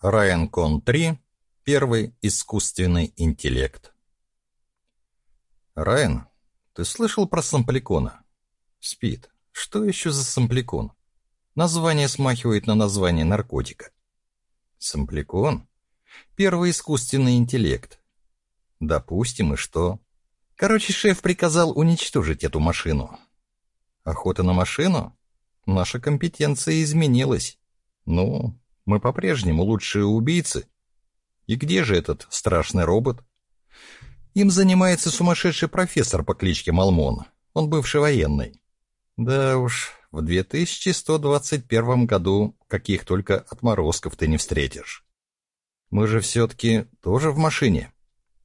Райан Кон 3. Первый искусственный интеллект. Райан, ты слышал про сампликона? Спит. Что еще за сампликон? Название смахивает на название наркотика. Сампликон? Первый искусственный интеллект. Допустим, и что? Короче, шеф приказал уничтожить эту машину. Охота на машину? Наша компетенция изменилась. Ну, мы по-прежнему лучшие убийцы. И где же этот страшный робот? Им занимается сумасшедший профессор по кличке Малмон. Он бывший военный. Да уж, в 2121 году каких только отморозков ты не встретишь. Мы же все-таки тоже в машине.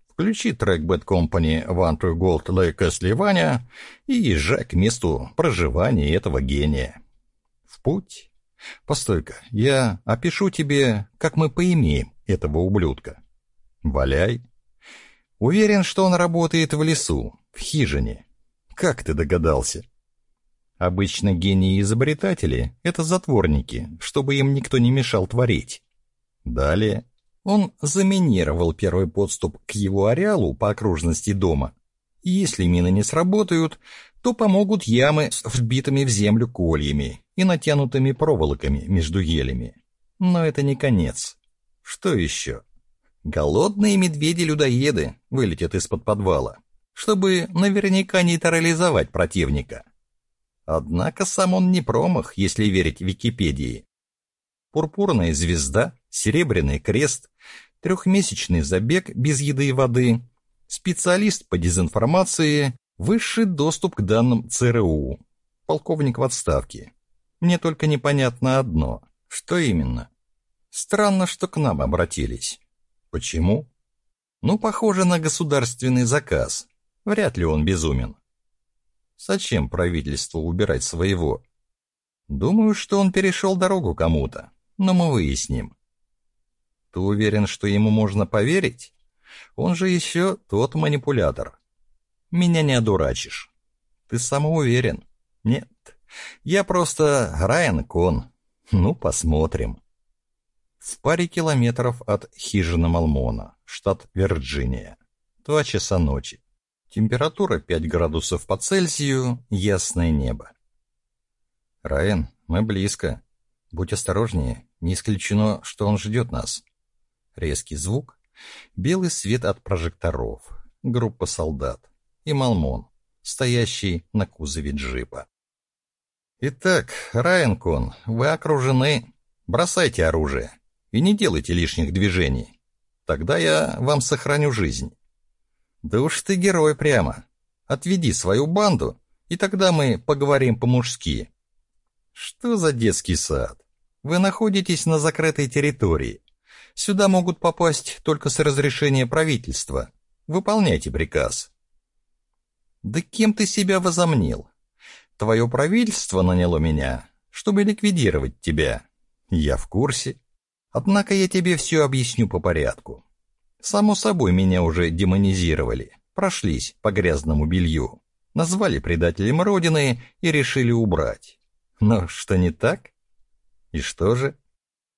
Включи трек Bad Company One to Gold Lake Сливания и езжай к месту проживания этого гения. В путь. Постой-ка, я опишу тебе, как мы поимеем этого ублюдка. Валяй. Уверен, что он работает в лесу, в хижине. Как ты догадался? Обычно гении-изобретатели — это затворники, чтобы им никто не мешал творить. Далее он заминировал первый подступ к его ареалу по окружности дома. если мины не сработают, то помогут ямы с вбитыми в землю кольями и натянутыми проволоками между елями. Но это не конец. Что еще? Голодные медведи-людоеды вылетят из-под подвала, чтобы наверняка нейтрализовать противника. Однако сам он не промах, если верить Википедии. Пурпурная звезда, серебряный крест, трехмесячный забег без еды и воды, специалист по дезинформации, высший доступ к данным ЦРУ, полковник в отставке. Мне только непонятно одно. Что именно? Странно, что к нам обратились. Почему? Ну, похоже на государственный заказ. Вряд ли он безумен. Зачем правительству убирать своего? Думаю, что он перешел дорогу кому-то, но мы выясним. Ты уверен, что ему можно поверить? Он же еще тот манипулятор. Меня не одурачишь. Ты самоуверен. Нет, я просто Райан Кон. Ну, посмотрим. В паре километров от хижины Малмона, штат Вирджиния. Два часа ночи. Температура 5 градусов по Цельсию, ясное небо. Райан, мы близко. Будь осторожнее, не исключено, что он ждет нас. Резкий звук, белый свет от прожекторов, группа солдат и Малмон, стоящий на кузове джипа. «Итак, Райанкон, вы окружены. Бросайте оружие и не делайте лишних движений. Тогда я вам сохраню жизнь». «Да уж ты герой прямо. Отведи свою банду, и тогда мы поговорим по-мужски». «Что за детский сад? Вы находитесь на закрытой территории. Сюда могут попасть только с разрешения правительства. Выполняйте приказ». «Да кем ты себя возомнил? Твое правительство наняло меня, чтобы ликвидировать тебя. Я в курсе. Однако я тебе все объясню по порядку. Само собой, меня уже демонизировали, прошлись по грязному белью, назвали предателем Родины и решили убрать. Но что не так? И что же?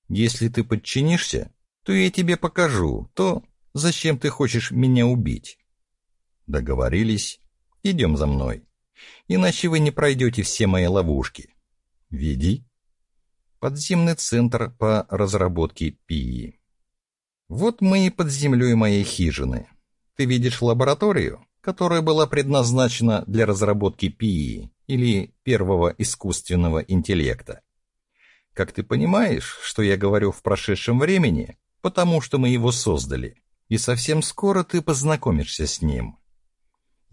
Если ты подчинишься, то я тебе покажу то, зачем ты хочешь меня убить. Договорились? Идем за мной иначе вы не пройдете все мои ловушки. Веди. Подземный центр по разработке ПИИ. Вот мы и под землей моей хижины. Ты видишь лабораторию, которая была предназначена для разработки ПИИ, или первого искусственного интеллекта. Как ты понимаешь, что я говорю в прошедшем времени, потому что мы его создали, и совсем скоро ты познакомишься с ним.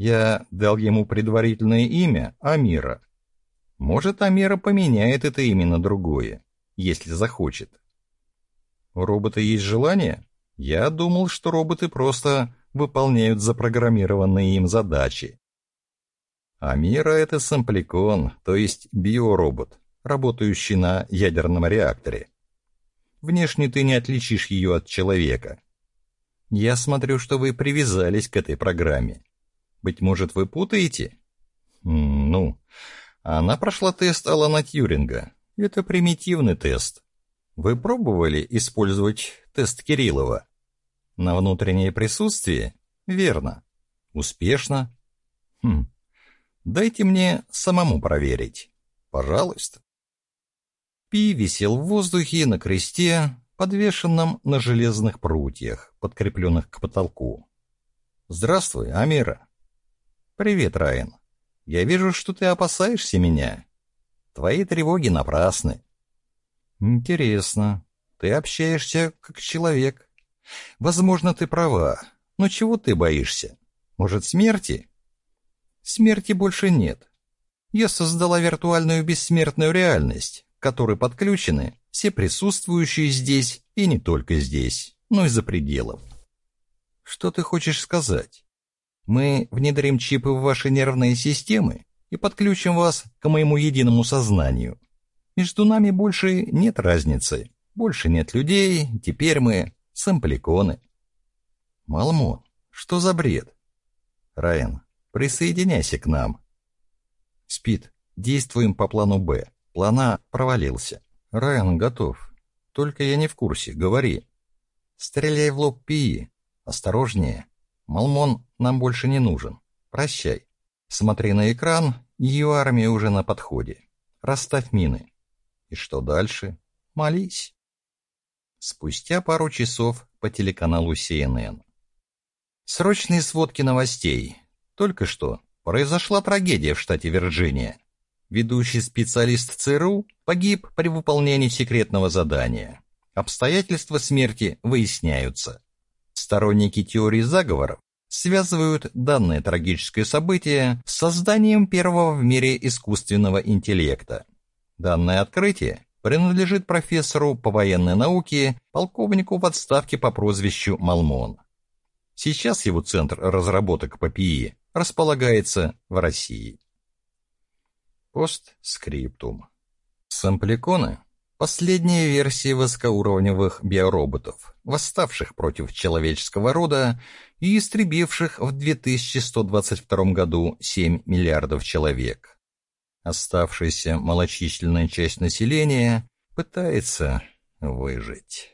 Я дал ему предварительное имя Амира. Может, Амира поменяет это имя на другое, если захочет. У робота есть желание? Я думал, что роботы просто выполняют запрограммированные им задачи. Амира — это сампликон, то есть биоробот, работающий на ядерном реакторе. Внешне ты не отличишь ее от человека. Я смотрю, что вы привязались к этой программе. Быть может, вы путаете? Ну, она прошла тест Алана Тьюринга. Это примитивный тест. Вы пробовали использовать тест Кириллова? На внутреннее присутствие? Верно. Успешно? Хм. Дайте мне самому проверить. Пожалуйста. Пи висел в воздухе на кресте, подвешенном на железных прутьях, подкрепленных к потолку. «Здравствуй, Амира». «Привет, Райан. Я вижу, что ты опасаешься меня. Твои тревоги напрасны». «Интересно. Ты общаешься как человек. Возможно, ты права. Но чего ты боишься? Может, смерти?» «Смерти больше нет. Я создала виртуальную бессмертную реальность, к которой подключены все присутствующие здесь и не только здесь, но и за пределом. Что ты хочешь сказать? Мы внедрим чипы в ваши нервные системы и подключим вас к моему единому сознанию. Между нами больше нет разницы. Больше нет людей, теперь мы сэмпликоны. Малмон, что за бред? Райан, присоединяйся к нам. Спит, действуем по плану «Б». План А провалился. Райан готов. Только я не в курсе, говори. Стреляй в лоб Пии. Осторожнее. Малмон нам больше не нужен. Прощай. Смотри на экран, ее армия уже на подходе. Расставь мины. И что дальше? Молись. Спустя пару часов по телеканалу CNN. Срочные сводки новостей. Только что произошла трагедия в штате Вирджиния. Ведущий специалист ЦРУ погиб при выполнении секретного задания. Обстоятельства смерти выясняются. Сторонники теории заговоров связывают данное трагическое событие с созданием первого в мире искусственного интеллекта. Данное открытие принадлежит профессору по военной науке, полковнику в отставке по прозвищу Малмон. Сейчас его центр разработок по ПИИ располагается в России. Постскриптум. Сампликоны – последняя версия высокоуровневых биороботов, восставших против человеческого рода и истребивших в 2122 году 7 миллиардов человек. Оставшаяся малочисленная часть населения пытается выжить.